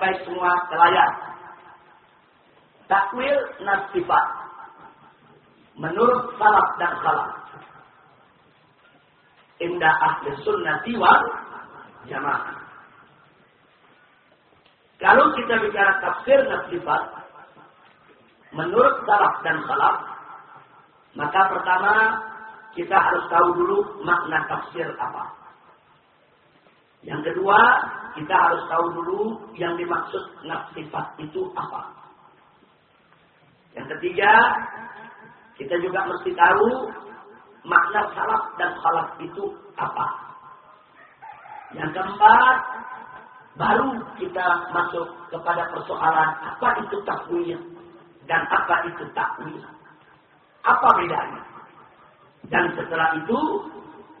baik-baik semua kelayak. Takwil nasifat. Menurut salaf dan khalaf. Indah ahli sunnati wal jamaah. Kalau kita bicara tafsir nasifat, menurut salaf dan khalaf, maka pertama kita harus tahu dulu makna tafsir apa. Yang kedua, kita harus tahu dulu yang dimaksud sifat itu apa. Yang ketiga, kita juga mesti tahu makna salaf dan khalaf itu apa. Yang keempat, baru kita masuk kepada persoalan apa itu takwil dan apa itu takwil. Apa bedanya? Dan setelah itu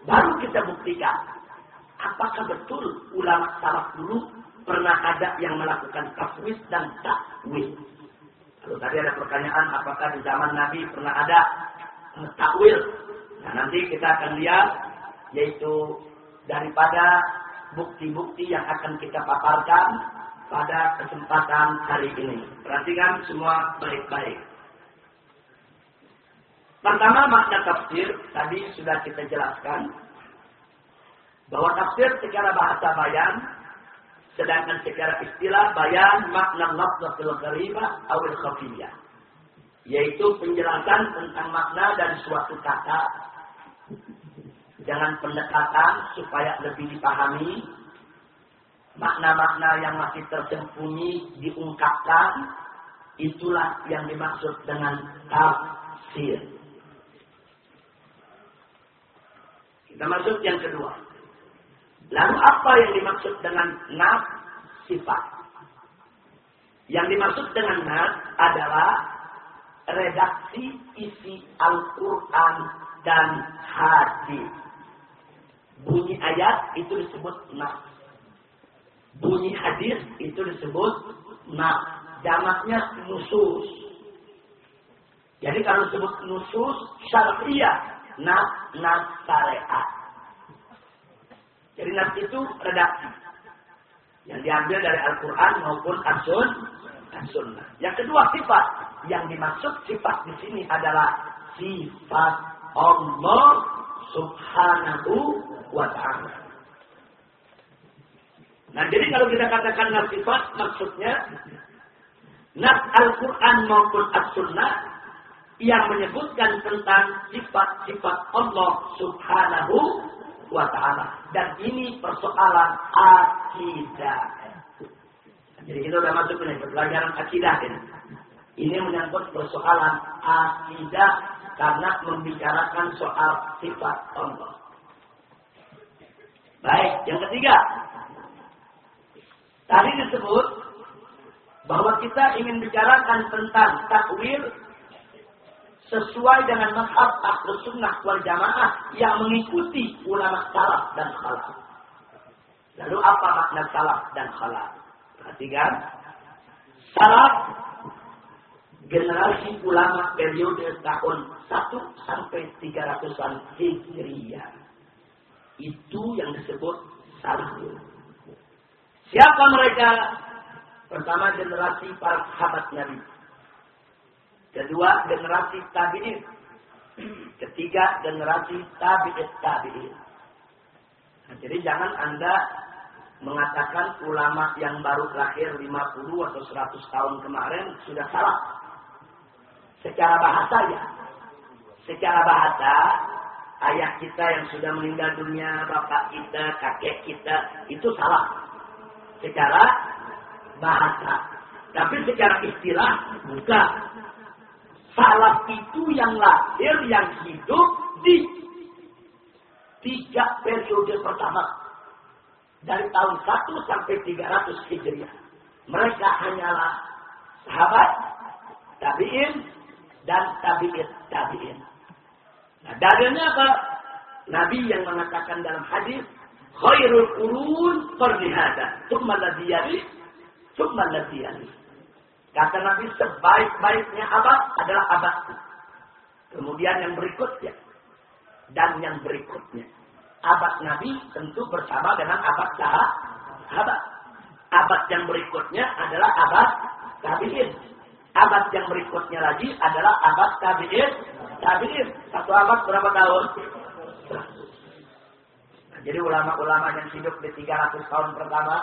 baru kita buktikan apakah betul ulama salaf dulu pernah ada yang melakukan takwil dan takwil. Kalau tadi ada pertanyaan apakah di zaman Nabi pernah ada eh, takwil. Nah nanti kita akan lihat yaitu daripada bukti-bukti yang akan kita paparkan pada kesempatan hari ini. Perhatikan semua baik-baik. Pertama makna tafsir tadi sudah kita jelaskan bahwa tafsir secara bahasa bayan sedangkan secara istilah bayan makna lafzatul gharibah awil khafiyah. Yaitu penjelasan tentang makna dari suatu kata. Dengan pendekatan supaya lebih dipahami. Makna-makna yang masih tersembunyi diungkapkan. Itulah yang dimaksud dengan tafsir. Kita masuk yang kedua. Lalu apa yang dimaksud dengan nas sifat? Yang dimaksud dengan nas adalah redaksi isi Al-Quran dan hadis. Bunyi ayat itu disebut nas. Bunyi hadis itu disebut nas. Jamaknya nusus. Jadi kalau disebut nusus syariah nas nas syariat. Jadi nas itu redaksi yang diambil dari Al-Quran maupun As-Sun, As-Sunnah. Yang kedua sifat yang dimaksud sifat di sini adalah sifat Allah Subhanahu wa Ta'ala. Nah, jadi kalau kita katakan nas sifat maksudnya nas Al-Quran maupun As-Sunnah yang menyebutkan tentang sifat-sifat Allah Subhanahu wa taala. Dan ini persoalan akidah. Jadi kita sudah masuk ke pelajaran akidah ini. Ini menyangkut persoalan akidah karena membicarakan soal sifat Allah. Baik, yang ketiga. Tadi disebut bahwa kita ingin bicarakan tentang takwil sesuai dengan mazhab ahlu sunnah wal jamaah yang mengikuti ulama salaf dan khalaf. Lalu apa makna salaf dan khalaf? Perhatikan. Salaf generasi ulama periode tahun 1 sampai 300-an Hijriyah. Itu yang disebut salaf. Siapa mereka? Pertama generasi para sahabat Nabi Kedua, generasi tabi'in. Ketiga, generasi tabi'it tabi'in. Nah, jadi jangan Anda mengatakan ulama yang baru lahir 50 atau 100 tahun kemarin sudah salah. Secara bahasa ya. Secara bahasa, ayah kita yang sudah meninggal dunia, bapak kita, kakek kita, itu salah. Secara bahasa. Tapi secara istilah, bukan. Salaf itu yang lahir, yang hidup di tiga periode pertama. Dari tahun 1 sampai 300 Hijriah. Mereka hanyalah sahabat, tabi'in, dan tabi'in tabi'in. Nah, dalilnya apa? Nabi yang mengatakan dalam hadis, khairul thumma ladhi yali, thumma ladhi yali. Kata Nabi sebaik-baiknya abad adalah abad. Kemudian yang berikutnya. Dan yang berikutnya. Abad Nabi tentu bersama dengan abad sahabat. Abad yang berikutnya adalah abad tabi'in. Abad yang berikutnya lagi adalah abad tabi'in. Tabi'in. Satu abad berapa tahun? Jadi ulama-ulama yang hidup di 300 tahun pertama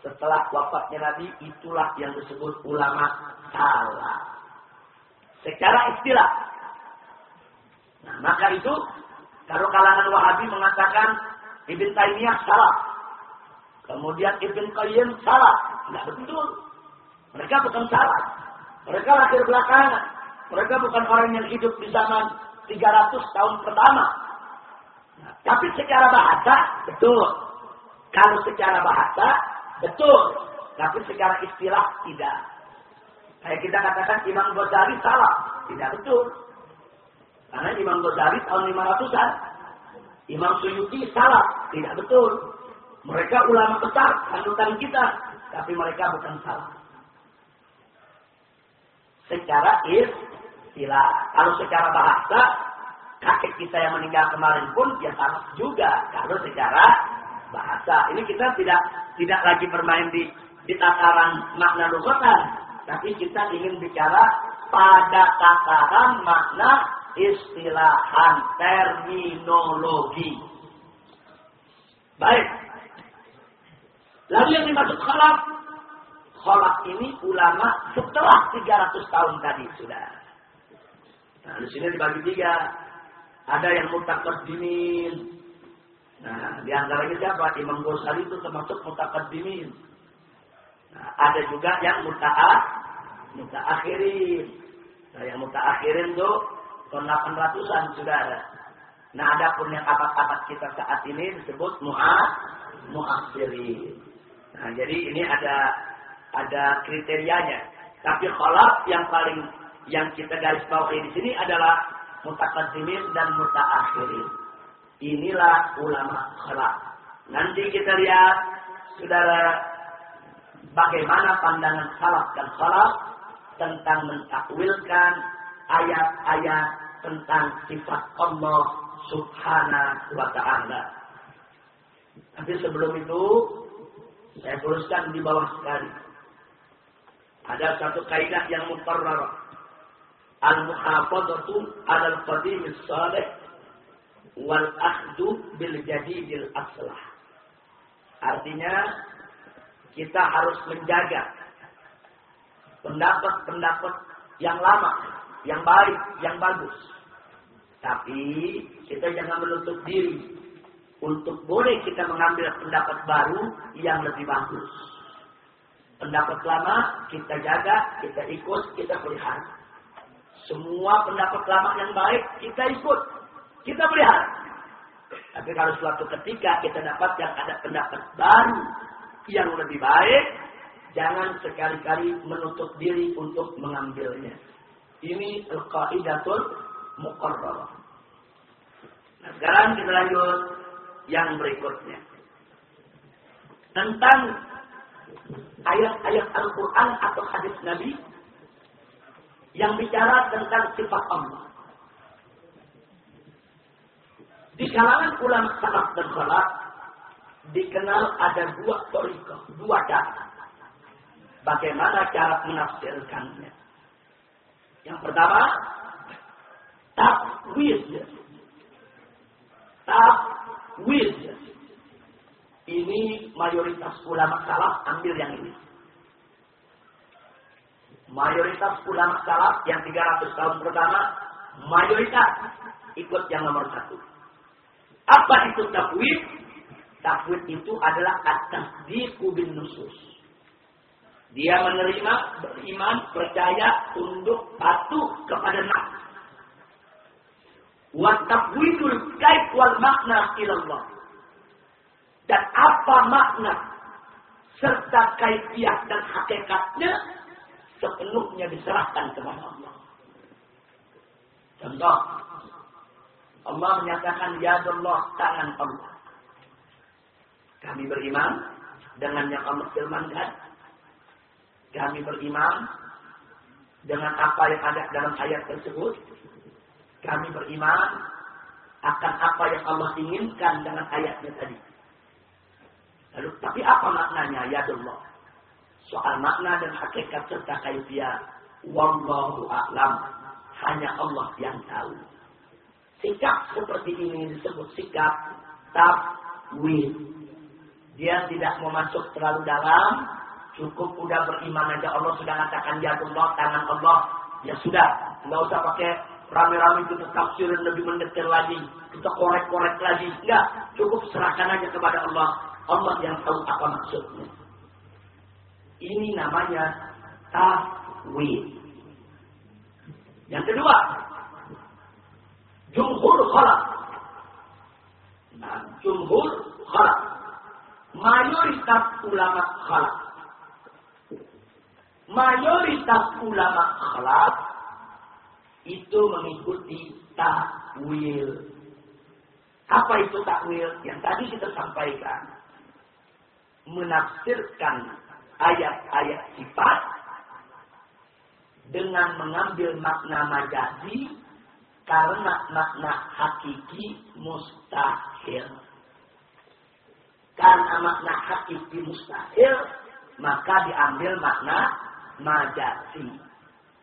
setelah wafatnya Nabi itulah yang disebut ulama salah. Secara istilah. Nah, maka itu kalau kalangan Wahabi mengatakan Ibn Taimiyah salah. Kemudian Ibn Qayyim salah. Tidak betul. Mereka bukan salah. Mereka lahir belakangan. Mereka bukan orang yang hidup di zaman 300 tahun pertama. Nah, tapi secara bahasa, betul. Kalau secara bahasa, betul. Tapi secara istilah, tidak. Kayak kita katakan Imam Ghazali salah. Tidak betul. Karena Imam Ghazali tahun 500-an. Imam Suyuti salah. Tidak betul. Mereka ulama besar, panutan kita. Tapi mereka bukan salah secara istilah. Kalau secara bahasa, kakek kita yang meninggal kemarin pun ya sama juga. Kalau secara bahasa, ini kita tidak tidak lagi bermain di di tataran makna lugatan, tapi kita ingin bicara pada tataran makna istilahan terminologi. Baik. Lalu yang dimaksud khalaf Kholak ini ulama setelah 300 tahun tadi sudah. Nah, di sini dibagi tiga. Ada yang dimin. Nah, di antaranya siapa? Imam Ghazali itu termasuk dimin. Nah, ada juga yang muta'ah, muta'akhirin. Nah, yang muta'akhirin itu tahun 800-an sudah. Nah, ada pun yang abad-abad kita saat ini disebut mu'ah, mu'akhirin. Nah, jadi ini ada ada kriterianya. Tapi khalaf yang paling yang kita garis bawahi di sini adalah mutakaddimin dan mutaakhirin. Inilah ulama khalaf. Nanti kita lihat saudara bagaimana pandangan khalaf dan khalaf tentang mentakwilkan ayat-ayat tentang sifat Allah subhanahu wa ta'ala. Tapi sebelum itu, saya tuliskan di bawah sekali. Ada satu kaidah yang mukarrar. Al-muhafadzatu 'ala al-qadim salih wal akhdu bil jadidil aslah. Artinya kita harus menjaga pendapat-pendapat yang lama, yang baik, yang bagus. Tapi kita jangan menutup diri untuk boleh kita mengambil pendapat baru yang lebih bagus. Pendapat lama kita jaga, kita ikut, kita pelihara. Semua pendapat lama yang baik kita ikut, kita pelihara. Tapi kalau suatu ketika kita dapat yang ada pendapat baru yang lebih baik, jangan sekali-kali menutup diri untuk mengambilnya. Ini al-qaidatul muqarrarah. Nah, sekarang kita lanjut yang berikutnya. Tentang ayat-ayat Al-Quran atau hadis Nabi yang bicara tentang sifat Allah. Di kalangan ulama salaf dan khalaf dikenal ada dua toriko, dua cara. Bagaimana cara menafsirkannya? Yang pertama, takwid. Takwid. Ini mayoritas ulama salaf ambil yang ini. Mayoritas ulama salaf yang 300 tahun pertama, mayoritas ikut yang nomor satu. Apa itu takwid? Takwid itu adalah atas bin nusus. Dia menerima, beriman, percaya, tunduk, patuh kepada nak. Wa takwidul kaif wal makna ilallah dan apa makna serta kaifiah dan hakikatnya sepenuhnya diserahkan kepada Allah. Contoh, Allah menyatakan ya Allah tangan Allah. Kami beriman dengan yang Allah firmankan. Kami beriman dengan apa yang ada dalam ayat tersebut. Kami beriman akan apa yang Allah inginkan dengan ayatnya tadi. Lalu, tapi apa maknanya ya Allah? Soal makna dan hakikat serta kaifiah, wallahu a'lam. Hanya Allah yang tahu. Sikap seperti ini disebut sikap takwil. Dia tidak mau masuk terlalu dalam, cukup udah beriman aja Allah sudah katakan ya Allah, tangan Allah, ya sudah, nggak usah pakai rame-rame kita tafsirin lebih mendetail lagi, kita korek-korek lagi, enggak, cukup serahkan aja kepada Allah, Allah yang tahu apa maksudnya. Ini namanya takwil. Yang kedua, jumhur khalaq. Nah, jumhur khalaq. Mayoritas ulama khalaq. Mayoritas ulama khalaq itu mengikuti takwil. Apa itu takwil? Yang tadi kita sampaikan. Menafsirkan ayat-ayat sifat dengan mengambil makna majazi karena makna hakiki mustahil. Karena makna hakiki mustahil, maka diambil makna majazi.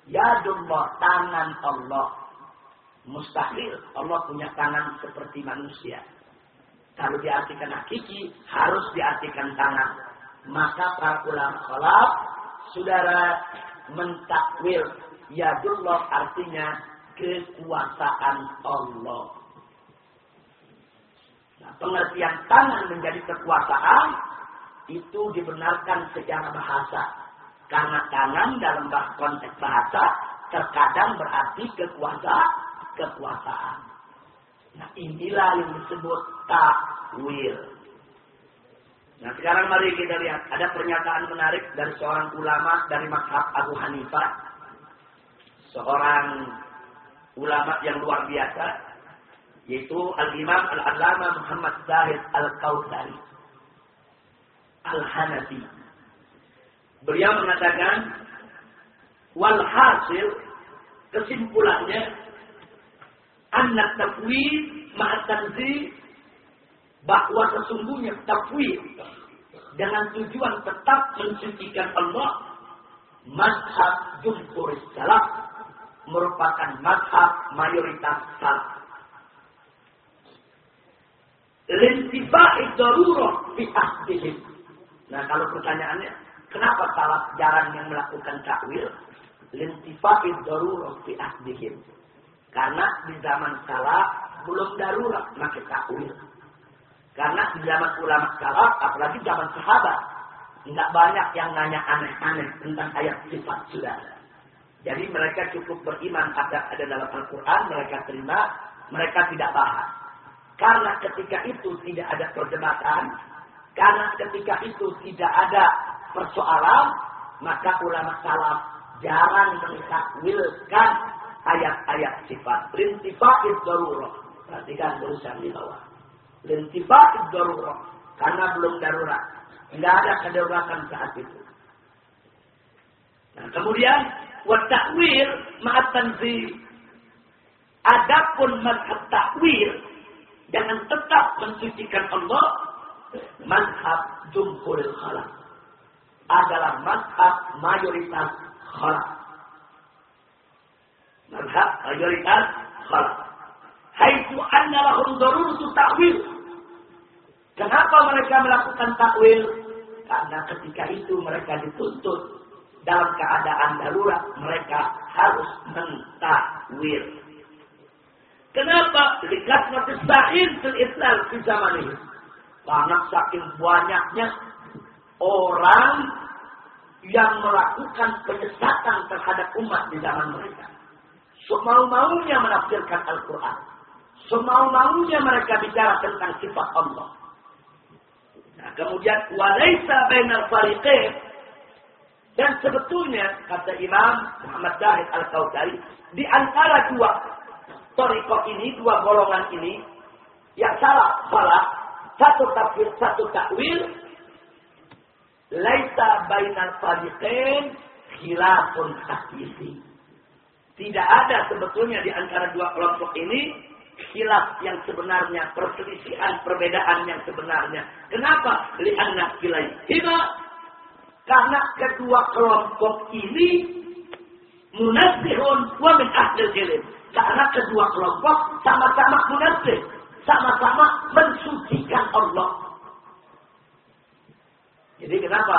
Yadullah, tangan Allah. Mustahil Allah punya tangan seperti manusia. Kalau diartikan hakiki, harus diartikan tangan. Maka para ulama khalaf, saudara mentakwil yadullah artinya kekuasaan Allah. Nah, pengertian tangan menjadi kekuasaan itu dibenarkan secara bahasa. Karena tangan dalam konteks bahasa terkadang berarti kekuasaan. kekuasaan. Nah inilah yang disebut takwil. Nah sekarang mari kita lihat ada pernyataan menarik dari seorang ulama dari mazhab Abu Hanifah, seorang ulama yang luar biasa, yaitu Al-Imam Al-Allama Muhammad Zahid Al-Kautsari Al-Hanafi. Beliau mengatakan, walhasil kesimpulannya, anak tafwid ma'atanzi bahwa sesungguhnya tafwid dengan tujuan tetap mensucikan Allah mazhab jumhur salaf merupakan mazhab mayoritas salaf. Darurah fi ahdihim. Nah kalau pertanyaannya, kenapa salaf jarang yang melakukan takwil? Darurah fi ahdihim. Karena di zaman salaf belum darurat maka takwil. Karena di zaman ulama salaf, apalagi zaman sahabat, tidak banyak yang nanya aneh-aneh tentang ayat sifat saudara. Jadi mereka cukup beriman ada ada dalam Al-Quran, mereka terima, mereka tidak bahas. Karena ketika itu tidak ada perdebatan, karena ketika itu tidak ada persoalan, maka ulama salaf jarang mentakwilkan ayat-ayat sifat. Lintifa'id darurah. Perhatikan tulisan di bawah. Lintifa'id darurah. Karena belum darurat. Tidak ada kedaruratan saat itu. Nah, kemudian wa ta'wil ma'at tanzih. Adapun mazhab takwil dengan tetap mensucikan Allah, mazhab jumhuril khalaq adalah mazhab mayoritas khalaq. Mazhab mayoritas khalaq. Haitsu anna lahum daruratu ta'wil. Kenapa mereka melakukan takwil? Karena ketika itu mereka dituntut dalam keadaan darurat mereka harus mentakwil. Kenapa? Karena sa'in fil Islam di zaman ini. Karena saking banyaknya orang yang melakukan penyesatan terhadap umat di zaman mereka. Semau-maunya menafsirkan Al-Quran. Semau-maunya mereka bicara tentang sifat Allah. Nah, kemudian walaisa bainal fariqain dan sebetulnya, kata Imam Muhammad Zahid Al-Kautari, di antara dua toriko ini, dua golongan ini, yang salah, salah, satu tafsir, satu takwil, laisa bainal fariqain khilafun hakiki. Tidak ada sebetulnya di antara dua kelompok ini khilaf yang sebenarnya, perselisihan, perbedaan yang sebenarnya. Kenapa? Lianna hima Karena kedua kelompok ini munazihun wa min ahli ilm. Karena kedua kelompok sama-sama munazih, sama-sama mensucikan Allah. Jadi kenapa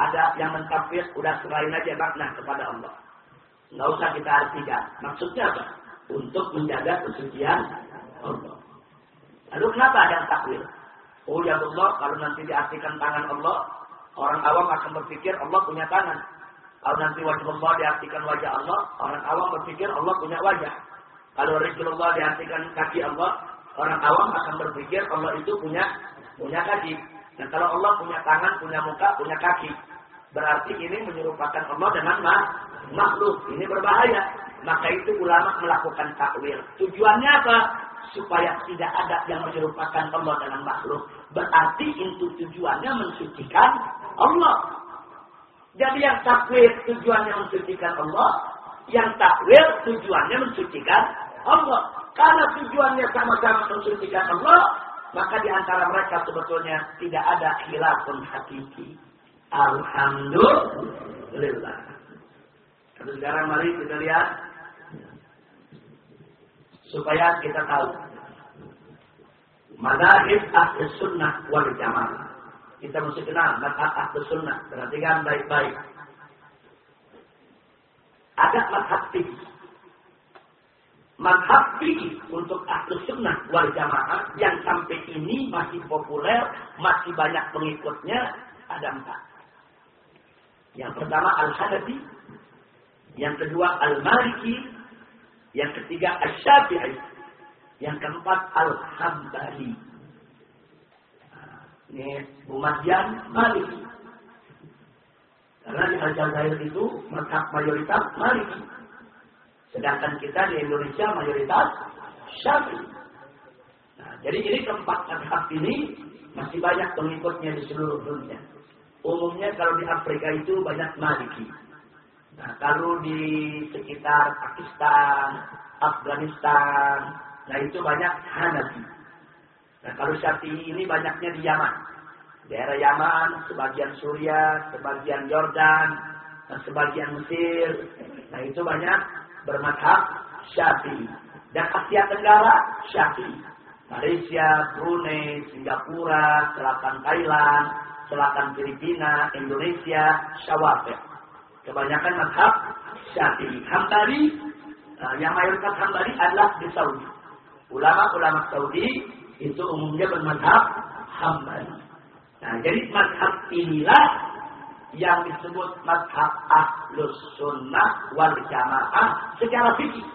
ada yang mentakfir udah selain aja makna kepada Allah. Nggak usah kita artikan. Maksudnya apa? Untuk menjaga kesucian Allah. Lalu kenapa ada takwil? Oh ya Allah, kalau nanti diartikan tangan Allah, orang awam akan berpikir Allah punya tangan. Kalau nanti wajah Allah diartikan wajah Allah, orang awam berpikir Allah punya wajah. Kalau Allah diartikan kaki Allah, orang awam akan berpikir Allah itu punya punya kaki. Dan kalau Allah punya tangan, punya muka, punya kaki, berarti ini menyerupakan Allah dengan makhluk. Ini berbahaya. Maka itu ulama melakukan takwil. Tujuannya apa? Supaya tidak ada yang menyerupakan Allah dengan makhluk. Berarti itu tujuannya mensucikan Allah. Jadi yang takwil tujuannya mensucikan Allah, yang takwil tujuannya mensucikan Allah. Karena tujuannya sama-sama mensucikan Allah, maka di antara mereka sebetulnya tidak ada khilafun hakiki. Alhamdulillah. Tapi sekarang mari kita lihat supaya kita tahu madhab ahli sunnah wal jamaah kita mesti kenal madhab ahlu sunnah. Perhatikan baik-baik. Ada madhab fikih. Untuk ahlu sunnah wal jamaah yang sampai ini masih populer, masih banyak pengikutnya, ada empat. Yang pertama Al-Hanafi, yang kedua Al-Maliki, yang ketiga Al-Syafi'i, yang keempat Al-Hambali. Ini Umayyan Maliki. Karena di Aljazair itu mayoritas Maliki. Sedangkan kita di Indonesia mayoritas Syafi'i. Nah, jadi ini keempat madhab ini masih banyak pengikutnya di seluruh dunia. Umumnya kalau di Afrika itu banyak Maliki. Nah, kalau di sekitar Pakistan, Afghanistan, nah itu banyak Hanafi. Nah kalau Syafi'i ini banyaknya di Yaman. Daerah Yaman, sebagian Suriah, sebagian Yordan, dan sebagian Mesir. Nah itu banyak bermadhab Syafi'i. Dan Asia Tenggara Syafi'i. Malaysia, Brunei, Singapura, selatan Thailand, selatan Filipina, Indonesia, Syawafir. Kebanyakan madhab Syafi'i. Hambali, nah, yang mayoritas Hambali adalah di Saudi. Ulama-ulama Saudi itu umumnya bermadhab Hambali. Nah, jadi madhab inilah yang disebut madhab ahlus sunnah wal jamaah secara fikih.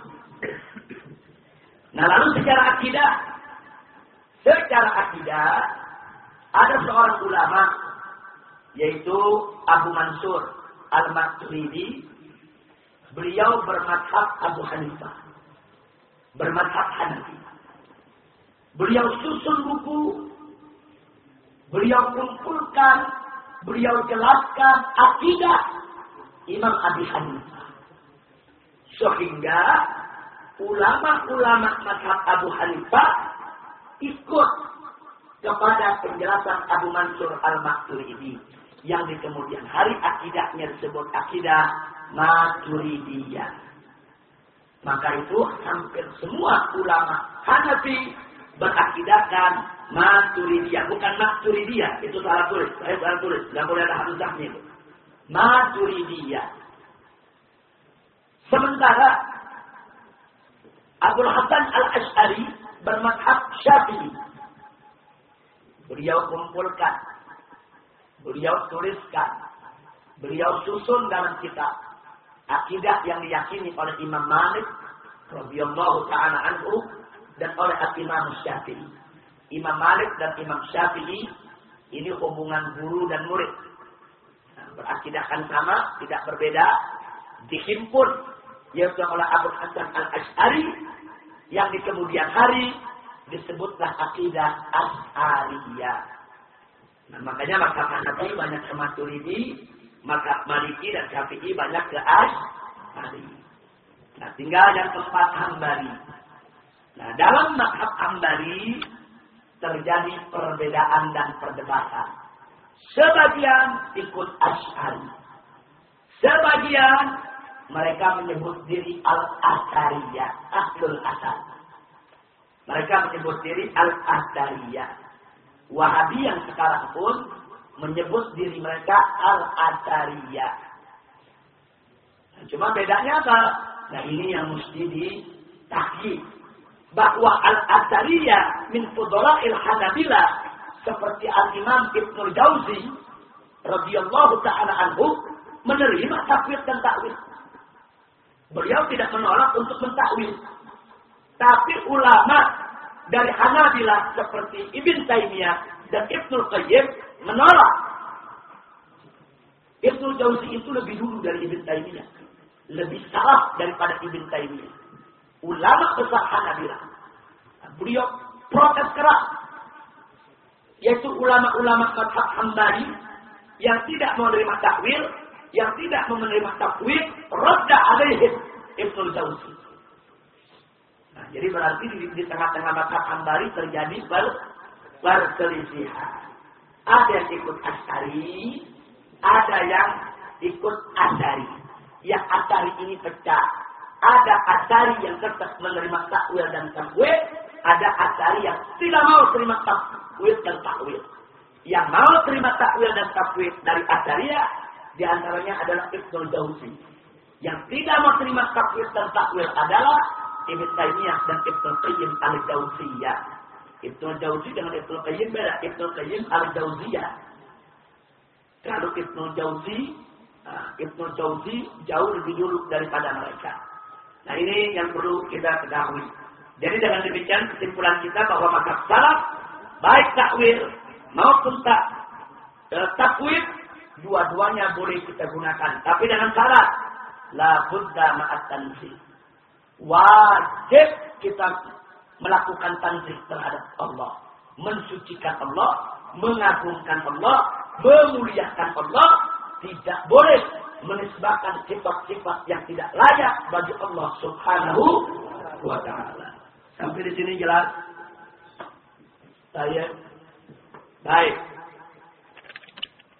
Nah, lalu secara akidah, secara akidah ada seorang ulama yaitu Abu Mansur Al-Maturidi. Beliau bermadhab Abu Hanifah. Bermadhab Hanafi. Beliau susun buku, beliau kumpulkan, beliau jelaskan akidah Imam Abi Hanifah. Sehingga ulama-ulama mazhab Abu Hanifah ikut kepada penjelasan Abu Mansur Al-Maturidi yang di kemudian hari akidahnya disebut akidah Maturidiyah. Maka itu hampir semua ulama Hanafi berakidahkan Maturidiyah, bukan Maturidiyah, itu salah tulis, saya salah tulis, nggak boleh ada hamzahnya itu. Maturidiyah. Sementara Abu Hasan al Ashari bermadhab Syafi'i. Beliau kumpulkan, beliau tuliskan, beliau susun dalam kitab akidah yang diyakini oleh Imam Malik radhiyallahu taala anhu dan oleh Imam Syafi'i. Imam Malik dan Imam Syafi'i ini hubungan guru dan murid. Nah, berakidahkan sama, tidak berbeda, dihimpun yaitu oleh Abu Hasan al Ashari yang di kemudian hari disebutlah akidah Ashariyah. Nah, makanya maka Hanafi banyak ke Maturidi, maka Maliki dan Syafi'i banyak ke Ashari. Nah, tinggal yang keempat Hambali. Nah, dalam madhab Ambari terjadi perbedaan dan perdebatan. Sebagian ikut Ash'ari. Sebagian mereka menyebut diri Al-Asariyah, Ahlul Asar. Mereka menyebut diri Al-Asariyah. Wahabi yang sekarang pun menyebut diri mereka Al-Asariyah. Cuma bedanya apa? Nah ini yang mesti ditakhid. Bahwa Al-Asariyah min fudola'il Hanabilah seperti Al-Imam Ibn Jauzi radhiyallahu taala anhu menerima takwil dan takwil. Beliau tidak menolak untuk mentakwil. Tapi ulama dari Hanabilah seperti Ibn Taimiyah dan Ibnu Qayyim menolak. Ibnu Jauzi itu lebih dulu dari Ibn Taimiyah. Lebih salah daripada Ibn Taimiyah. Ulama besar Hanabilah. Beliau protes keras. Yaitu ulama-ulama madhab Hambali yang tidak menerima takwil, yang tidak menerima takwil, rodda alaihim Ibnu Jauzi. Jadi berarti di, di tengah-tengah madhab Hambali terjadi ber, perselisihan. Ada yang ikut Asari, ada yang ikut Asari. Yang Asari ini pecah. Ada Asari yang tetap menerima takwil dan takwil, ada Asari yang tidak mau terima takwil dan takwil. Yang mau terima takwil dan takwil dari Asariyah, di antaranya adalah Ibnu Jauzi. Yang tidak mau terima takwil dan takwil adalah Ibn Taymiyah dan Ibnu Qayyim al-Jauziyah. Ibnu Jauzi dengan Ibnu Qayyim beda. Ibnu Qayyim al-Jauziyah. Kalau Ibnu Jauzi, nah, Ibnu Jauzi jauh lebih dulu daripada mereka. Nah ini yang perlu kita ketahui. Jadi dengan demikian kesimpulan kita bahwa maka salaf baik takwil maupun tak eh, takwil dua-duanya boleh kita gunakan. Tapi dengan syarat la budda ma'at tanzih. Wajib kita melakukan tanzih terhadap Allah, mensucikan Allah, mengagungkan Allah, memuliakan Allah, tidak boleh menisbahkan sifat-sifat yang tidak layak bagi Allah Subhanahu wa taala. Sampai di sini jelas? Saya baik.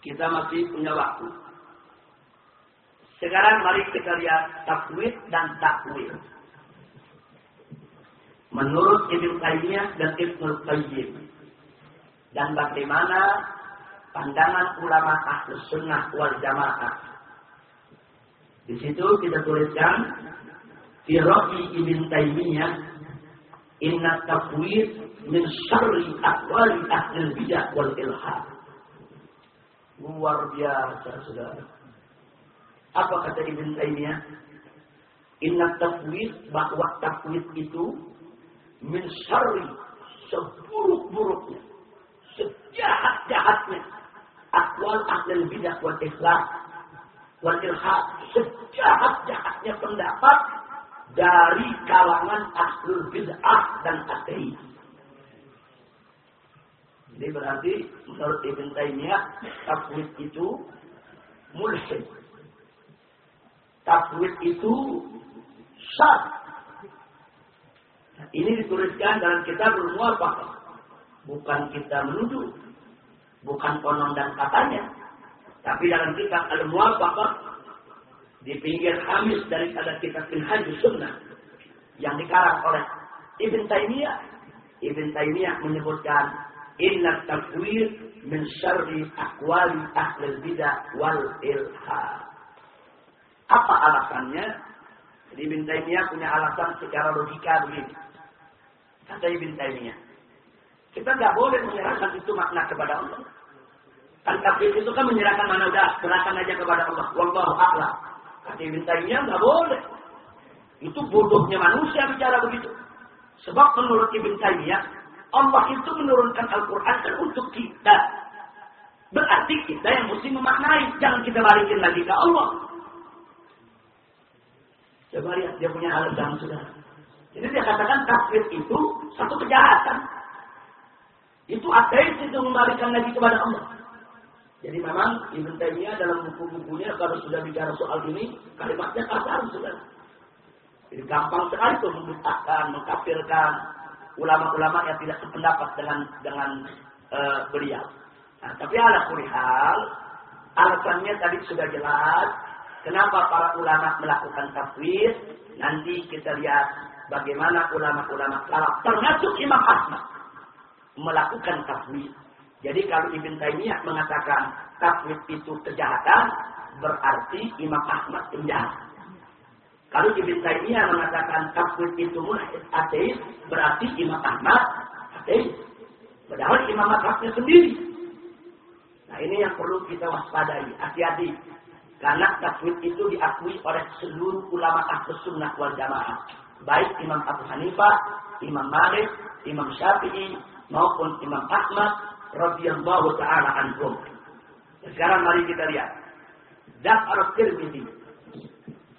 Kita masih punya waktu. Sekarang mari kita lihat takwid dan takwil menurut Ibn Taymiyah dan Ibnu Qayyim. Dan bagaimana pandangan ulama ahlus sunnah wal jamaah. Di situ kita tuliskan fi Ibn Taymiyah inna tafwid min syarri aqwali ahli bidah wal ilhad. Luar biasa saudara. Apa kata Ibn Taymiyah? Inna tafwid bahwa tafwid itu min syarri seburuk-buruknya sejahat-jahatnya akwal ahli bidah wal ikhlas wal ilhad sejahat-jahatnya pendapat dari kalangan ahlul bid'ah dan ateis. Jadi berarti menurut Ibn Taymiyah tafwid itu mulhid. Tafwid itu syar ini dituliskan dalam kitab Muwafaqah. Bukan kita menuduh. Bukan konon dan katanya. Tapi dalam kitab Al-Muwafaqah di pinggir Hamis daripada kitab Minhaj Sunnah yang dikarang oleh Ibn Taymiyah. Ibn Taymiyah menyebutkan Inna takwir min syarri akwali ahli bidah wal ilhad. Apa alasannya? Jadi Ibn Taymiyah punya alasan secara logika begini. Kata Ibn Taymiyah. Kita nggak boleh menyerahkan itu makna kepada Allah. Kan kafir itu kan menyerahkan mana udah serahkan aja kepada Allah. Wallahu a'lam. Kata Ibn Taymiyah nggak boleh. Itu bodohnya manusia bicara begitu. Sebab menurut Ibn Taymiyah, Allah itu menurunkan Al-Quran kan untuk kita. Berarti kita yang mesti memaknai. Jangan kita balikin lagi ke Allah. Coba lihat dia punya alasan sudah. Jadi dia katakan kafir itu satu kejahatan. Itu ateis itu membalikan lagi kepada Allah. Jadi memang Ibn Taymiyah dalam buku-bukunya kalau sudah bicara soal ini kalimatnya kasar sudah. Jadi gampang sekali itu membutakan, mengkafirkan ulama-ulama yang tidak sependapat dengan dengan uh, beliau. Nah, tapi ala kurihal, alasannya tadi sudah jelas. Kenapa para ulama melakukan tafwid? Nanti kita lihat bagaimana ulama-ulama salaf, termasuk Imam Ahmad, melakukan tafwid. Jadi kalau Ibn Taimiyah mengatakan tafwid itu kejahatan, berarti Imam Ahmad penjahat. Kalau Ibn Taimiyah mengatakan tafwid itu mulhid ateis, berarti Imam Ahmad ateis. Padahal Imam Ahmadnya sendiri. Nah ini yang perlu kita waspadai, hati-hati. Karena tafwid itu diakui oleh seluruh ulama ahlus sunnah wal jamaah. Baik Imam Abu Hanifah, Imam Malik, Imam Syafi'i, maupun Imam Ahmad, radhiyallahu taala anhum. Sekarang mari kita lihat. Daf'ar Tirmidzi.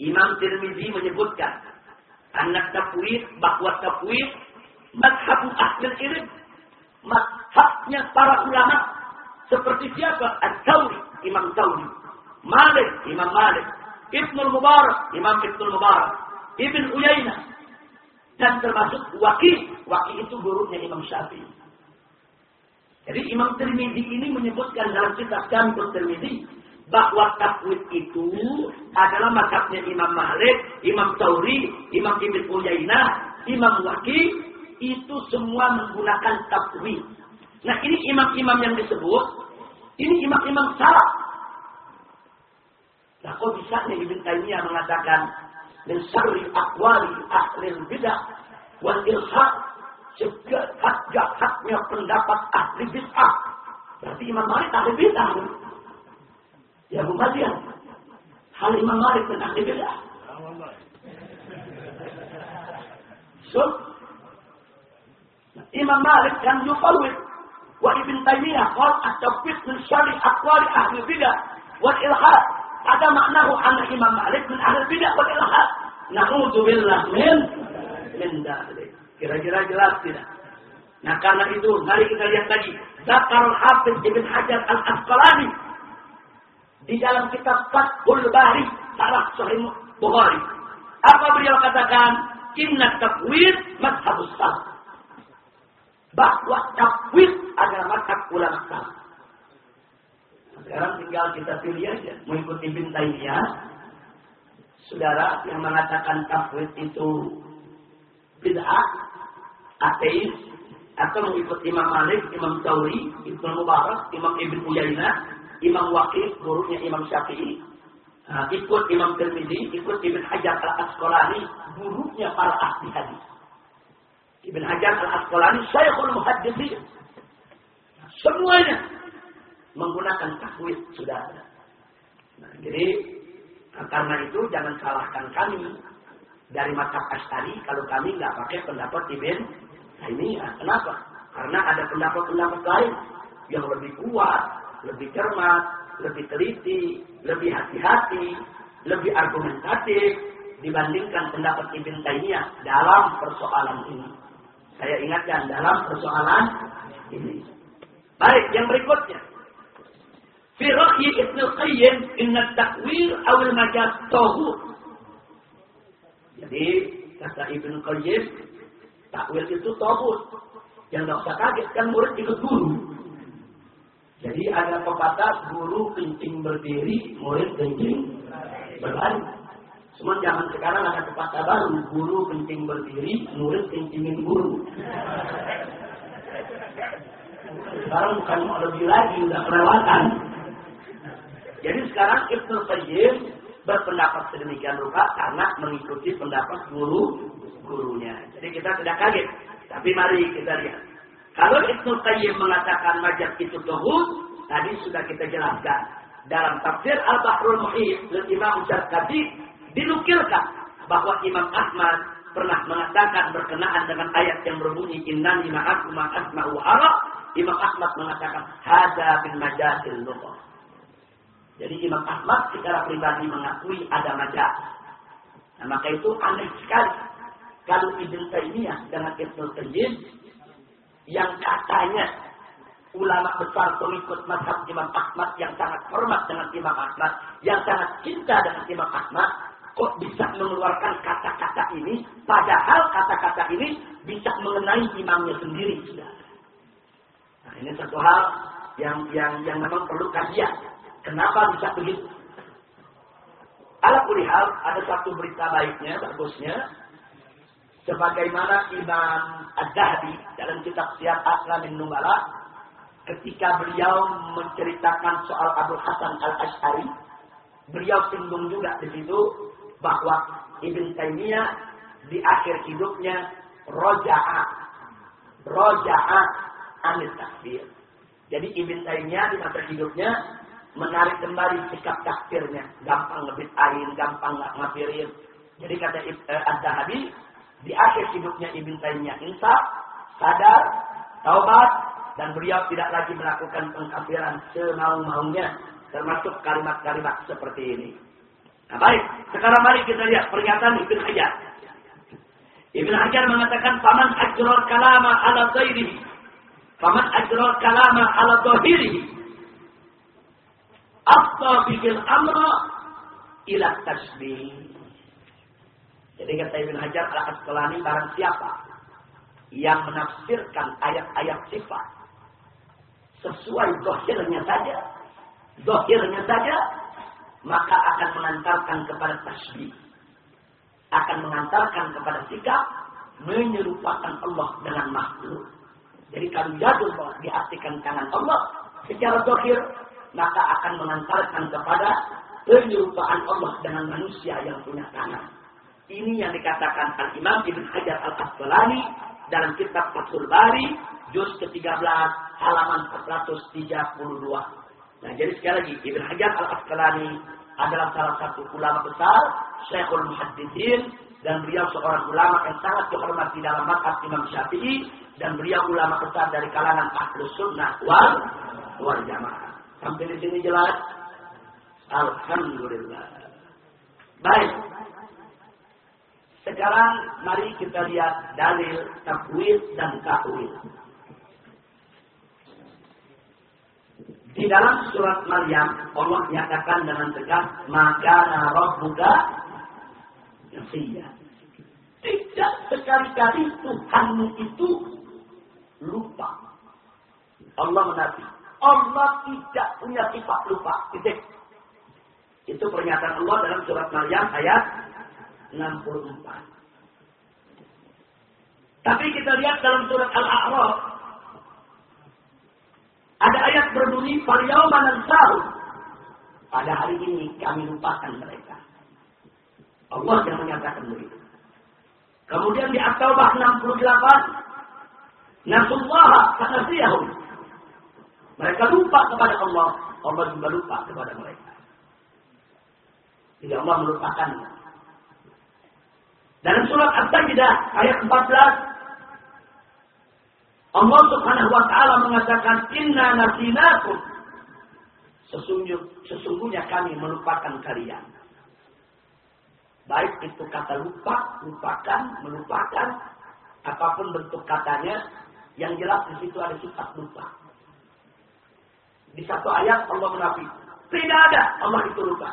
Imam Tirmidzi menyebutkan anak tafwid bahwa tafwid madhab ahli ilm madhabnya para ulama seperti siapa? Al-Tawri, Imam Tawri. Malik, Imam Malik. Ibnu Mubarak, Imam Ibnu Mubarak. Ibn Uyainah. Dan termasuk Waki. Waki itu gurunya Imam Syafi'i. Jadi Imam Tirmidzi ini menyebutkan dalam kitab Syamsul Tirmidzi bahwa takwid itu adalah mazhabnya Imam Malik, Imam Tauri, Imam Ibn Uyainah, Imam Waki itu semua menggunakan takwid. Nah ini imam-imam yang disebut, ini imam-imam salah. Nah kok bisa nih Ibn Taimiyah mengatakan min syarri aqwali ahli bidah wal ilhad sejahat-jahatnya pendapat ahli bid'ah. Berarti Imam Malik ahli bid'ah. Ya Muhammadiyah. Hal Imam Malik dan ahli bid'ah. So, Imam Malik kan yufawid. Wa Ibn Taymiyah qal at-tawfiq min syari aqwali ahli bid'ah wal ilhad. Ada maknahu anna Imam Malik min ahli bid'ah wal ilhad. Na'udzu billah min min dalik. Kira-kira jelas tidak? Nah karena itu, mari kita lihat lagi. Zakar Hafiz Ibn Hajar Al-Asqalani. Di dalam kitab Fathul Bari. Sarah Sahih Bukhari. Apa beliau katakan? Inna tafwid madhabus salaf. Bahwa tafwid adalah madhab ulama. Sekarang tinggal kita pilih aja. Mengikuti Taymiyah. Saudara yang mengatakan tafwid itu bid'ah, ateis, atau mengikut Imam Malik, Imam Tauri, Ibnu Mubarak, Imam Ibn Uyainah, Imam Waqif, gurunya Imam Syafi'i, nah, ikut Imam Tirmidzi, ikut Ibn Hajar Al-Asqalani, gurunya para ahli hadis. Ibn Hajar Al-Asqalani, Syekhul Muhaddithin. Semuanya menggunakan takwid sudah ada. Nah, jadi karena itu jangan salahkan kami dari mata Astari kalau kami nggak pakai pendapat Ibn ini ya, kenapa? Karena ada pendapat-pendapat lain yang lebih kuat, lebih cermat, lebih teliti, lebih hati-hati, lebih argumentatif dibandingkan pendapat Ibn Taymiyah dalam persoalan ini. Saya ingatkan dalam persoalan ini. Baik, yang berikutnya. Fi ra'yi Ibn Qayyim inna takwir awal majaz tohu. Jadi kata Ibn Qayyim Takwil itu tobut. Yang nggak usah kaget kan murid ikut guru. Jadi ada pepatah guru kencing berdiri, murid kencing berlari. Cuma zaman sekarang ada pepatah baru, guru kencing berdiri, murid kencingin guru. Sekarang bukan mau lebih lagi, udah kelewatan. Sekarang Ibnu Qayyim berpendapat sedemikian rupa karena mengikuti pendapat guru gurunya. Jadi kita tidak kaget. Tapi mari kita lihat. Kalau Ibnu Qayyim mengatakan majaz itu tohut, tadi sudah kita jelaskan. Dalam tafsir Al-Bahrul Muhit, Imam Syarqati dinukilkan bahwa Imam Ahmad pernah mengatakan berkenaan dengan ayat yang berbunyi innani ma'akum ma'asma'u ara Imam Ahmad mengatakan hada bin majazil lughah. Jadi Imam Ahmad secara pribadi mengakui ada majaz. Nah, maka itu aneh sekali kalau Ibn Taymiyah dengan Ibn Qayyim yang katanya ulama besar pengikut mazhab Imam Ahmad yang sangat hormat dengan Imam Ahmad, yang sangat cinta dengan Imam Ahmad, kok bisa mengeluarkan kata-kata ini, padahal kata-kata ini bisa mengenai imamnya sendiri. Nah, ini satu hal yang yang yang memang perlu kajian. Kenapa bisa begitu? Ala hal ada satu berita baiknya, bagusnya. Sebagaimana Imam Ad-Dahdi dalam kitab Syiar Aslamin Nubala, ketika beliau menceritakan soal Abu Hasan Al-Ash'ari, beliau singgung juga di situ bahwa Ibn Taymiyah di akhir hidupnya roja'a roja'a anil takfir. Jadi Ibn Taymiyah di masa hidupnya menarik kembali sikap takfirnya. Gampang ngebit air, gampang nggak ngafirin. Jadi kata eh, Az-Zahabi, di akhir hidupnya Ibn Taymiyah insaf, sadar, taubat, dan beliau tidak lagi melakukan pengkafiran semau-maunya. Termasuk kalimat-kalimat seperti ini. Nah baik, sekarang mari kita lihat pernyataan Ibn Hajar. Ibn Hajar mengatakan, Faman ajrol kalama ala zairihi. Faman ajrol kalama ala zahirihi. Afta bihil amra ila tasbih. Jadi kata Ibn Hajar al-Asqalani barang siapa yang menafsirkan ayat-ayat sifat sesuai dohirnya saja, dohirnya saja, maka akan mengantarkan kepada tasbih. Akan mengantarkan kepada sikap menyerupakan Allah dengan makhluk. Jadi kalau jadul diartikan tangan Allah secara dohir, maka akan mengantarkan kepada penyerupaan Allah dengan manusia yang punya tangan. Ini yang dikatakan Al-Imam Ibn Hajar Al-Asqalani dalam kitab Fathul Bari, juz ke-13, halaman 432. Nah, jadi sekali lagi, Ibn Hajar Al-Asqalani adalah salah satu ulama besar, Syekhul Muhaddithin, dan beliau seorang ulama yang sangat dihormati dalam makat Imam Syafi'i, dan beliau ulama besar dari kalangan Ahlus Sunnah wal, wal Jamaah. Sampai di sini jelas? Alhamdulillah. Baik. Sekarang mari kita lihat dalil takwil dan takwil. Di dalam surat Maryam, Allah nyatakan dengan tegas, maka buka nasiya. Tidak sekali-kali Tuhanmu itu lupa. Allah menafi. Allah tidak punya sifat lupa. Titik. Itu pernyataan Allah dalam surat Maryam ayat 64. Tapi kita lihat dalam surat Al-A'raf ada ayat berbunyi, "Falyawma nansahum." Pada hari ini kami lupakan mereka. Allah yang menyatakan begitu. Kemudian di At-Taubah 68, Nasullaha fanasiyahum. Mereka lupa kepada Allah, Allah juga lupa kepada mereka. Tidak Allah melupakan. Dalam surat At-Tajdah ayat 14, Allah Subhanahu wa taala mengatakan inna nasinakum. Sesungguhnya, sesungguhnya kami melupakan kalian. Baik itu kata lupa, lupakan, melupakan, apa pun bentuk katanya, yang jelas di situ ada sifat lupa. Di satu ayat Allah menafi, tidak ada Allah itu lupa.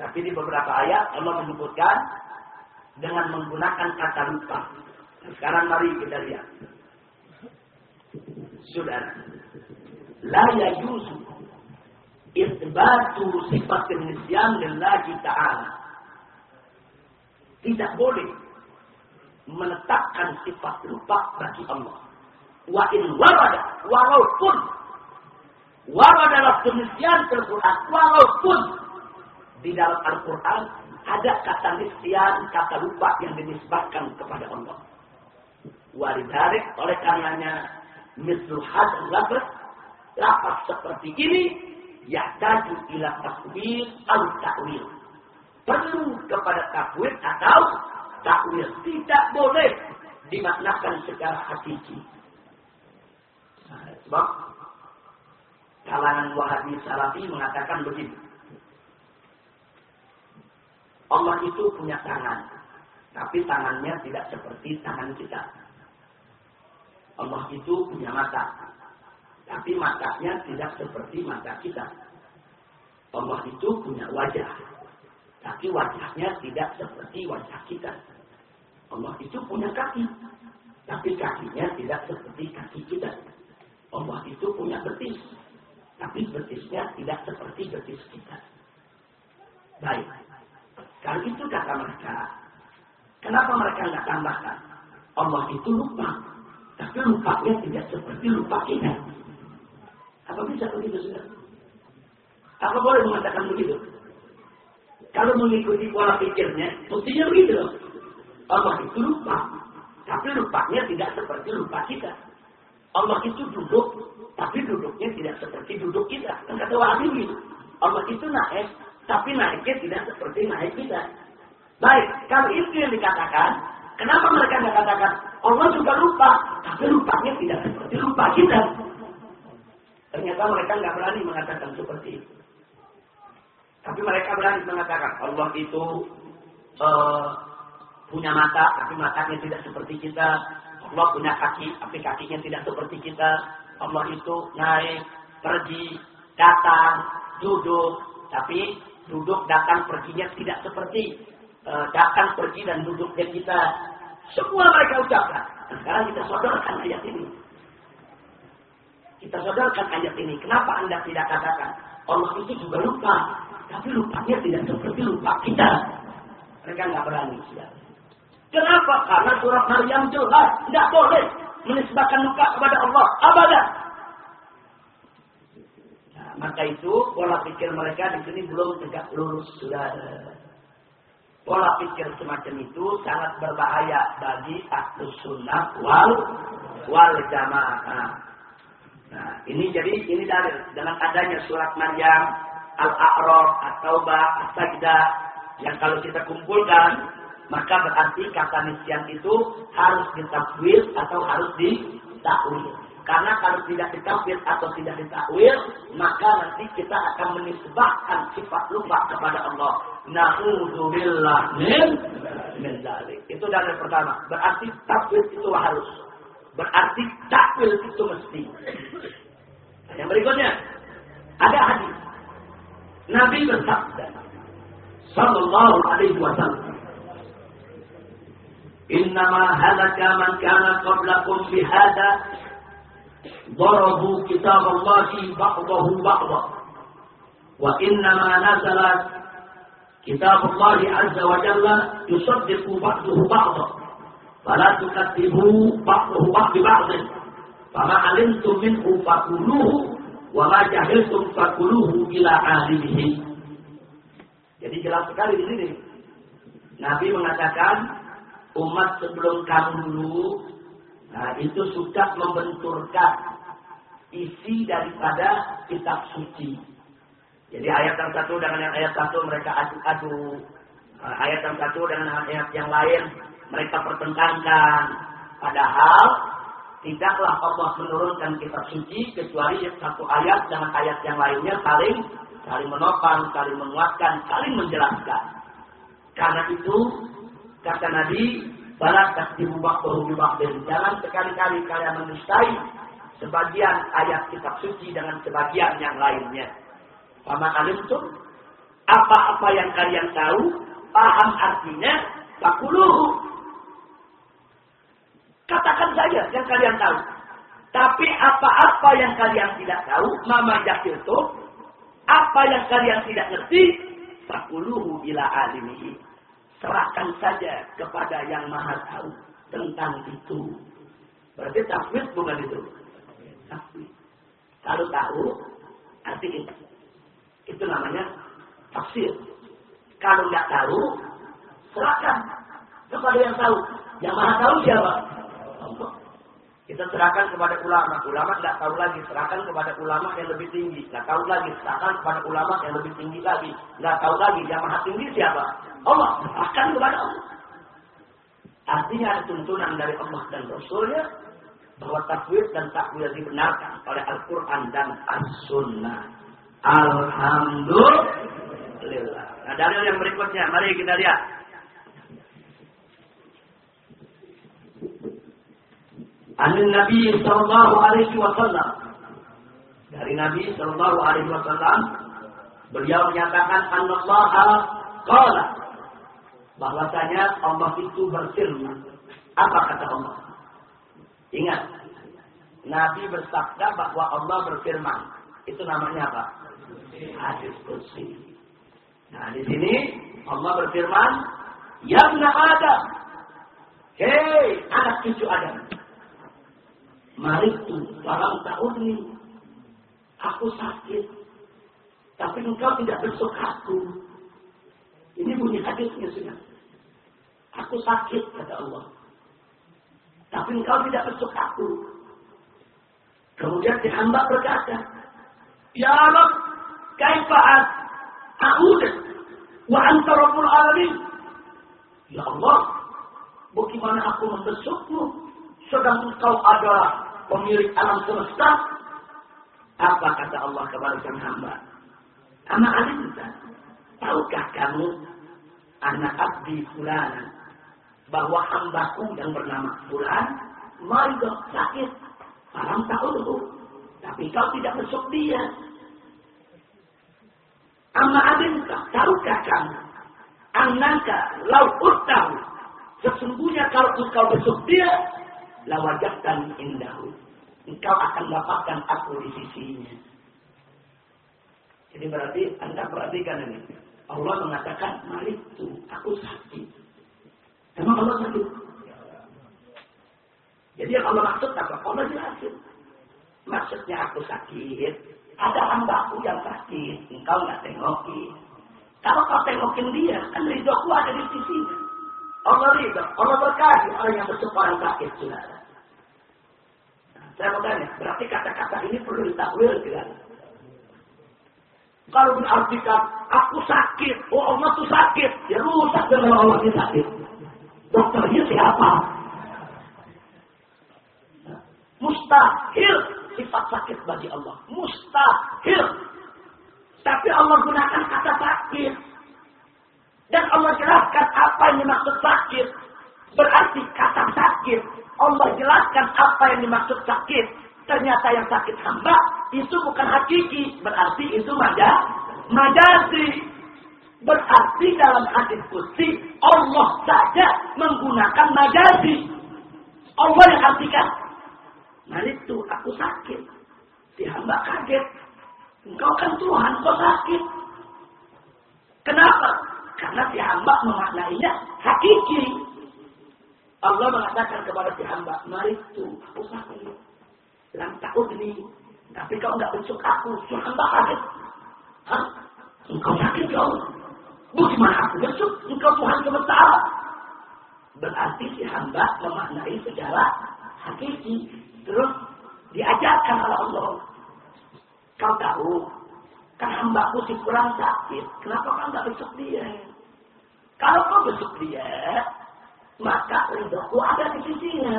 Tapi di beberapa ayat Allah menyebutkan dengan menggunakan kata lupa. Sekarang mari kita lihat. Saudara, la yajuzu isbatu sifat nisyan lillahi ta'ala. Tidak boleh menetapkan sifat lupa bagi Allah. Wa in warada, walaupun warada lafzu nisyan al Quran, walaupun di dalam Al-Quran ada kata nisyan, kata lupa yang dinisbatkan kepada Allah. Walidarik oleh karenanya mislu lafaz lafaz seperti ini yahtaju ila takwil atau takwil perlu kepada takwil atau takwil tidak boleh dimaknakan secara hakiki nah, sebab kalangan wahabi salafi mengatakan begini Allah itu punya tangan tapi tangannya tidak seperti tangan kita Allah itu punya mata. Tapi matanya tidak seperti mata kita. Allah itu punya wajah. Tapi wajahnya tidak seperti wajah kita. Allah itu punya kaki. Tapi kakinya tidak seperti kaki kita. Allah itu punya betis. Tapi betisnya tidak seperti betis kita. Baik. Kalau itu kata mereka. Kenapa mereka nggak tambahkan? Allah itu lupa. Tapi lupanya tidak seperti lupa kita. Apa bisa begitu sudah? Apa boleh mengatakan begitu? Kalau mengikuti pola pikirnya, mestinya begitu. Allah itu lupa. Tapi lupanya tidak seperti lupa kita. Allah itu duduk, tapi duduknya tidak seperti duduk kita. Kan kata begitu. Allah itu naik, tapi naiknya tidak seperti naik kita. Baik, kalau itu yang dikatakan, kenapa mereka tidak katakan Allah juga lupa, tapi lupanya tidak seperti lupa kita. Ternyata mereka nggak berani mengatakan seperti itu. Tapi mereka berani mengatakan Allah itu uh, punya mata, tapi matanya tidak seperti kita. Allah punya kaki, tapi kakinya tidak seperti kita. Allah itu naik, pergi, datang, duduk, tapi duduk, datang, perginya tidak seperti uh, datang, pergi, dan duduknya kita. Semua mereka ucapkan. Nah, sekarang kita sodorkan ayat ini. Kita sodorkan ayat ini. Kenapa Anda tidak katakan? Allah itu juga lupa. Tapi lupanya tidak seperti lupa kita. Mereka nggak berani. Sudah. Kenapa? Karena surat Maryam jelas. Tidak boleh menisbahkan luka kepada Allah. Abadah. Nah, maka itu pola pikir mereka di sini belum tegak lurus. Sudah. Pola pikir semacam itu sangat berbahaya bagi ahlu sunnah wal wal jamaah. Nah, ini jadi ini dalil dengan adanya surat Maryam, Al-A'raf, At-Taubah, As-Sajdah yang kalau kita kumpulkan maka berarti kata nisyan itu harus ditakwil atau harus ditakwil. Karena kalau tidak ditakwil atau tidak ditakwil, maka nanti kita akan menisbahkan sifat lupa kepada Allah. Na'udzubillah min Itu dalil pertama. Berarti takwil itu harus. Berarti takwil itu mesti. Yang berikutnya ada hadis. Nabi bersabda sallallahu alaihi wasallam Innama halaka man kana qablakum bihada ضربوا كتاب الله بعضه بعضا. وإنما نزل كتاب الله عز وجل يصدق بعضه بعضا. فلا تكذبوا بعضه بعض ببعض فما علمتم منه فكلوه وما جهلتم فكلوه إلى عالمه. Jadi jelas sekali di sini. Nabi mengatakan umat sebelum kamu dulu nah, itu sudah membenturkan isi daripada kitab suci. Jadi ayat yang satu dengan yang ayat satu mereka adu-adu. Nah, ayat yang satu dengan ayat yang lain mereka pertentangkan. Padahal tidaklah Allah menurunkan kitab suci kecuali satu ayat dengan ayat yang lainnya saling saling menopang, saling menguatkan, saling menjelaskan. Karena itu Kata Nabi, Balat takdimu ba'dahu biba'din. Jangan sekali-kali kalian menistai sebagian ayat kitab suci dengan sebagian yang lainnya. Pama alim itu apa-apa yang kalian tahu, paham artinya, fakuluhu. Katakan saja yang kalian tahu. Tapi apa-apa yang kalian tidak tahu, mama jahil itu, apa yang kalian tidak ngerti, fakuluhu ila alimihi serahkan saja kepada yang maha tahu tentang itu. Berarti tafwid bukan itu. Kalau tahu, arti itu. Itu namanya tafsir. Kalau nggak tahu, serahkan kepada yang tahu. Yang maha tahu siapa? Kita serahkan kepada ulama. Ulama nggak tahu lagi. Serahkan kepada ulama yang lebih tinggi. Nggak tahu lagi. Serahkan kepada ulama yang lebih tinggi lagi. Nggak tahu lagi. Yang maha tinggi siapa? Allah. Serahkan kepada Allah. Artinya ada tuntunan dari Allah dan Rasulnya bahwa takwid dan takwil dibenarkan oleh Al-Quran dan As-Sunnah. Alhamdulillah. Nah dalil yang berikutnya, mari kita lihat. Anin Nabi Sallallahu Alaihi Wasallam dari Nabi Sallallahu Alaihi Wasallam beliau menyatakan Allah Qala bahwasanya Allah itu berfirman. Apa kata Allah? Ingat, Nabi bersabda bahwa Allah berfirman. Itu namanya apa? Hadis kursi. Nah, di sini Allah berfirman, "Ya Adam, hei anak cucu Adam, tu dalam tahun ini aku sakit, tapi engkau tidak besok aku. Ini bunyi hadisnya sudah. Aku sakit, kata Allah. Tapi engkau tidak besok aku. Kemudian si hamba berkata, Ya Allah, kaifa'at a'udah wa anta rabbul alamin. Ya Allah, bagaimana aku membesukmu sedang engkau adalah pemilik alam semesta? Apa kata Allah kepada sang hamba? Ama alimta, tahukah kamu anak abdi fulana bahwa hambaku yang bernama fulan maridah sakit malam tahu tapi kau tidak besok dia Amma alimta, tahukah kamu annaka lau utahu sesungguhnya kalau engkau besok dia lawajatan indahu engkau akan dapatkan aku di sisinya jadi berarti Anda perhatikan ini. Allah mengatakan, mari itu, aku sakit. Emang Allah sakit? Jadi yang Allah maksud apa? Allah jelasin. Maksudnya aku sakit. Ada hambaku yang sakit. Engkau nggak tengokin. Kalau kau tengokin dia, kan ridhoku ada di sisi. Allah ridho. Allah berkati orang yang orang sakit. Sudah. Nah, saya mau tanya, berarti kata-kata ini perlu ditakwil tidak? Kalau diartikan, aku sakit, oh Allah tuh sakit, ya rusak dengan Allah ini sakit. Dokternya siapa? Mustahil sifat sakit bagi Allah. Mustahil. Tapi Allah gunakan kata sakit. Dan Allah jelaskan apa yang dimaksud sakit. Berarti kata sakit. Allah jelaskan apa yang dimaksud sakit ternyata yang sakit hamba itu bukan hakiki, berarti itu majaz, majazi. Berarti dalam hadis kursi Allah saja menggunakan majazi. Allah yang artikan, nah itu aku sakit. Si hamba kaget. Engkau kan Tuhan, kau sakit. Kenapa? Karena si hamba memaknainya hakiki. Allah mengatakan kepada si hamba, mari itu sakit lam ini, Tapi kau enggak besok aku, hamba kaget. Hah? Engkau sakit Allah. Bagaimana aku besok? Engkau Tuhan sementara. Berarti si hamba memaknai secara hakiki. Terus diajarkan oleh Allah. Kau tahu, kan hambaku si kurang sakit. Kenapa kau enggak besok dia? Kalau kau besok dia, maka ridhoku ada di sisinya.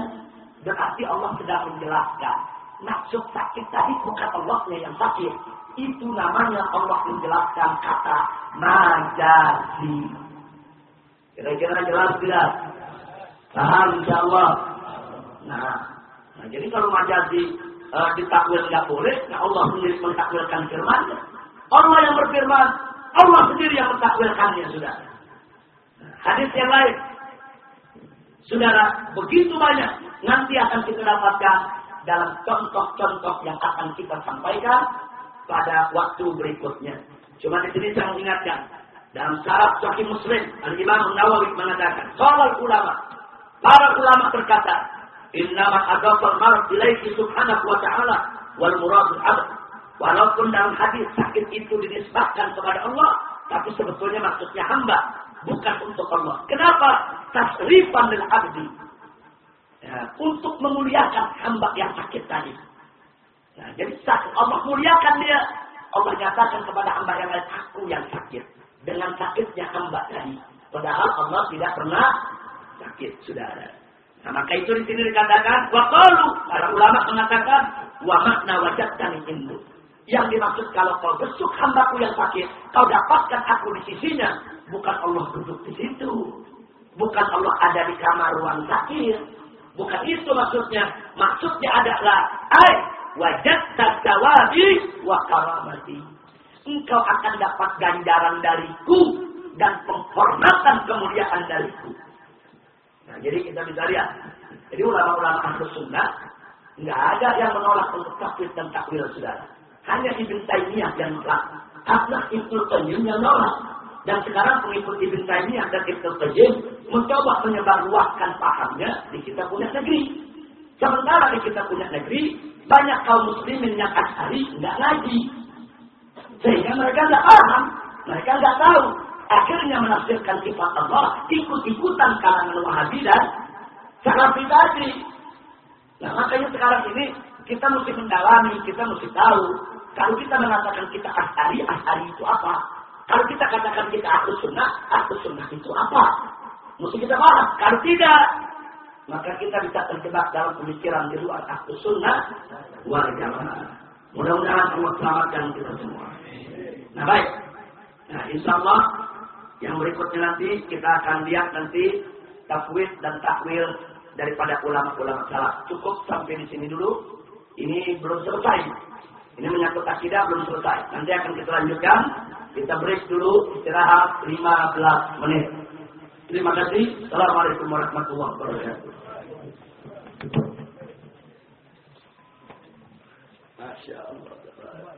Berarti Allah sedang menjelaskan maksud sakit tadi bukan Allahnya yang sakit. Itu namanya Allah menjelaskan kata majazi. Kira-kira jelas tidak? Paham insya Allah. Nah, nah jadi kalau majazi e, ditakwil nggak boleh, nah Allah sendiri mentakwilkan firman. Allah yang berfirman, Allah sendiri yang mentakwilkannya sudah. Hadis yang lain, saudara begitu banyak nanti akan kita dapatkan dalam contoh-contoh yang akan kita sampaikan pada waktu berikutnya. Cuma di sini saya mengingatkan dalam syarat Sahih Muslim Al-Imam Nawawi mengatakan, "Qala ulama, para ulama berkata, "Innama adafal marad ilaihi subhanahu wa ta'ala wal abad." Walaupun dalam hadis sakit itu dinisbahkan kepada Allah, tapi sebetulnya maksudnya hamba, bukan untuk Allah. Kenapa? Tasrifan lil abdi ya, untuk memuliakan hamba yang sakit tadi. Nah, jadi Allah muliakan dia. Allah nyatakan kepada hamba yang lain, aku yang sakit. Dengan sakitnya hamba tadi. Padahal Allah tidak pernah sakit, sudah ada. Nah, maka itu di sini dikatakan, waqalu. Para ulama mengatakan, wa makna wajadtani indu. Yang dimaksud kalau kau besuk hambaku yang sakit, kau dapatkan aku di sisinya. Bukan Allah duduk di situ. Bukan Allah ada di kamar ruang sakit. Bukan itu maksudnya. Maksudnya adalah ay wajat tawabi wa karamati. Engkau akan dapat ganjaran dariku dan hormatan kemuliaan dariku. Nah, jadi kita bisa lihat. Jadi ulama-ulama ahlu sunnah, nggak ada yang menolak untuk takwil dan takwil saudara. Hanya Ibn Taymiyah yang menolak. Karena Ibn Qayyim yang menolak. Dan sekarang pengikut Ibn Taymiyah dan Ibn Qayyim mencoba menyebarluaskan pahamnya di kita punya negeri. Sementara di kita punya negeri, banyak kaum muslimin yang ashari nggak ngaji. Sehingga mereka nggak paham, mereka nggak tahu. Akhirnya menafsirkan sifat Allah, ikut-ikutan kalangan wahabi dan salafi tadi. Nah makanya sekarang ini kita mesti mendalami, kita mesti tahu. Kalau kita mengatakan kita ashari, ashari itu apa? Kalau kita katakan kita aku sunnah, aku sunnah itu apa? Mesti kita paham. Kalau tidak, maka kita bisa terjebak dalam pemikiran di luar ahlu sunnah jamaah. Mudah-mudahan Allah selamatkan kita semua. Nah baik. Nah insya Allah yang berikutnya nanti kita akan lihat nanti tafwid dan takwil daripada ulama-ulama salaf. Cukup sampai di sini dulu. Ini belum selesai. Ini menyangkut akidah belum selesai. Nanti akan kita lanjutkan. Kita break dulu istirahat 15 menit. Terima kasih. Assalamualaikum warahmatullahi wabarakatuh. Masya Allah.